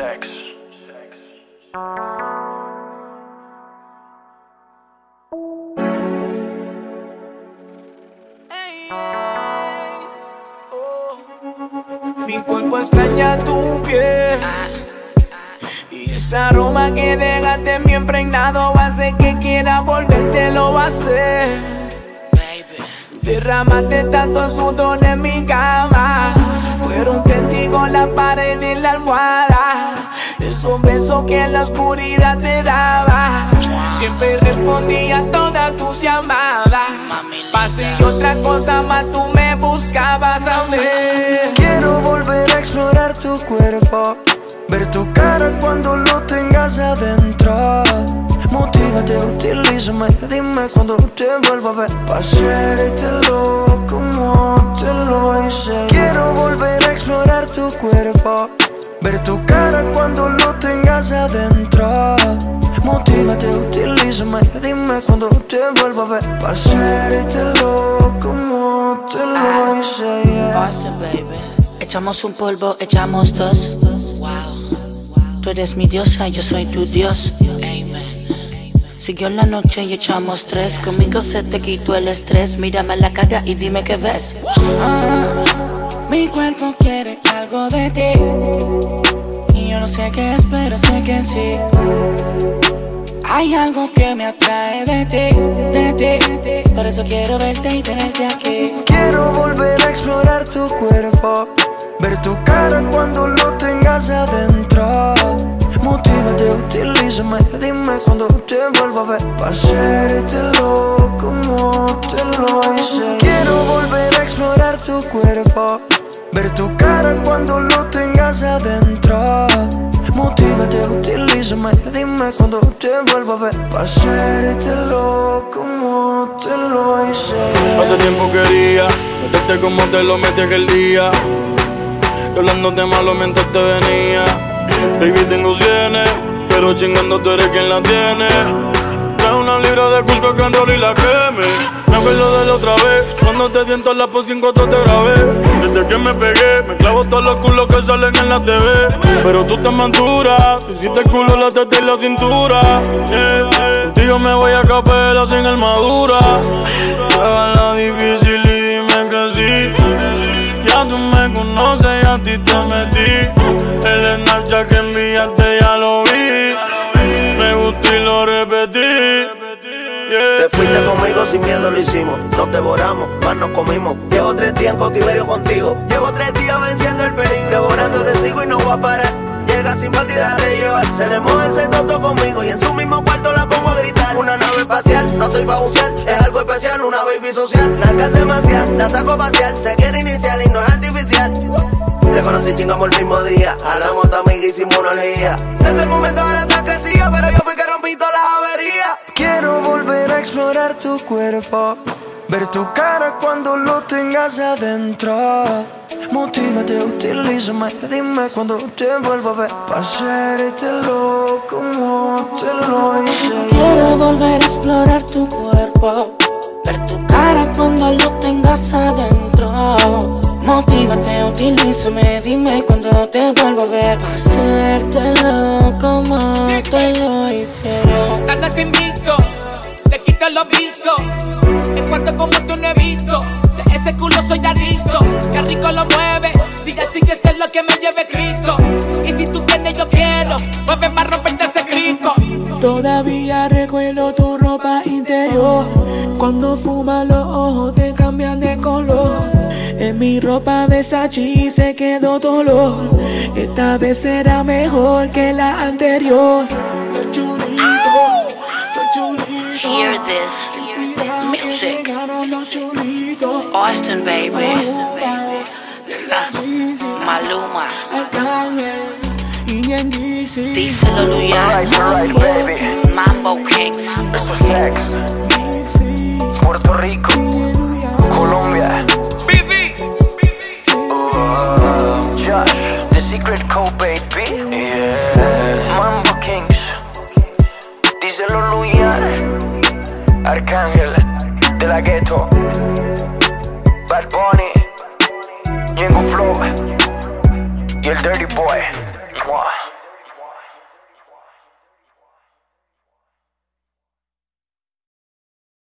sex. Mi cuerpo extraña tu piel. Y ese aroma que dejaste en mi impregnado hace que quiera volverte, lo va a hacer. Derramaste tanto sudor en mi cama. Fueron testigos la pared y la almohada. Que la oscuridad te daba. Siempre respondía a todas tus llamadas. Pase y otra cosa más, tú me buscabas a mí. Quiero volver a explorar tu cuerpo. Ver tu cara cuando lo tengas adentro. Motívate, utilízame, dime cuando te vuelva a ver. Pa' hacértelo como te lo hice. Quiero volver a explorar tu cuerpo. Ver tu cara cuando cuando te vuelva a ver. Pa' hacértelo como te lo hice. yeah. Austin, baby. Echamos un polvo, echamos dos. Wow. Tú eres mi diosa, yo soy tu dios. Amen. Siguió la noche y echamos tres. Conmigo se te quitó el estrés. Mírame a la cara y dime qué ves. Ah, mi cuerpo quiere algo de ti. Y yo no sé qué es, pero sé que sí. Hay algo que me atrae de ti, de ti. Por eso quiero verte y tenerte aquí. Quiero volver a explorar tu cuerpo. Ver tu cara cuando lo tengas adentro. Motívate, utilízame, dime cuando te vuelva a ver. Pa' te vuelva a ver. Pa' hacértelo como te lo hice. Hace tiempo quería meterte como te lo metí aquel día. Y hablándote malo mientras te venía. Baby, tengo cienes, pero chingando tú eres quien la tiene. Trae una libra de Cusco que y la queme. Me acuerdo cuando te siento en la pos 5 te grabé. Desde que me pegué, me clavo todos los culos que salen en la TV. Pero tú te manturas, tú hiciste el culo, la teta y la cintura. Yeah. Contigo me voy a capela sin armadura. Hágala difícil conmigo sin miedo lo hicimos, nos devoramos, más nos comimos. Llevo tres días en cautiverio contigo, llevo tres días venciendo el peligro, devorando te sigo y no voy a parar. Llega sin partida de llevar, se le moja ese toto conmigo y en su mismo cuarto la pongo a gritar. Una nave espacial, no estoy pa' bucear, es algo especial, una baby social. Nalgas demasiado, la saco pasear, se quiere iniciar y no es artificial. Te conocí chingamos el mismo día, jalamos tu amiga y hicimos una orgía. Desde el momento ahora estás crecida, pero yo fui que explorar tu cuerpo. Ver tu cara cuando lo tengas adentro. Motívate, utilízame, dime cuando te vuelva a ver. Pa' hacértelo como te lo hice. Quiero volver a explorar tu cuerpo. Ver tu cara cuando lo tengas adentro. Motívate, utilízame, dime cuando te vuelvo a ver. Pa' hacértelo como te lo hicieron. Nada quito lo visto. En cuanto como tú no he visto, de ese culo soy adicto. Qué rico lo mueve, sigue, sigue, es lo que me lleve Cristo. Y si tú tienes, yo quiero, mueve más romperte ese crico. Todavía recuerdo tu ropa interior. Cuando fumas los ojos te cambian de color. En mi ropa Versace se quedó dolor. Esta vez será mejor que la anterior. This music. Austin, baby. Maluma. Díselo, Luyan. Alright, alright, baby. Mambo Kings. Eso es sex. Puerto Rico, Arcángel de la Ghetto. Bad Bunny. Ñengo Flow. Y el Dirty Boy. Mua.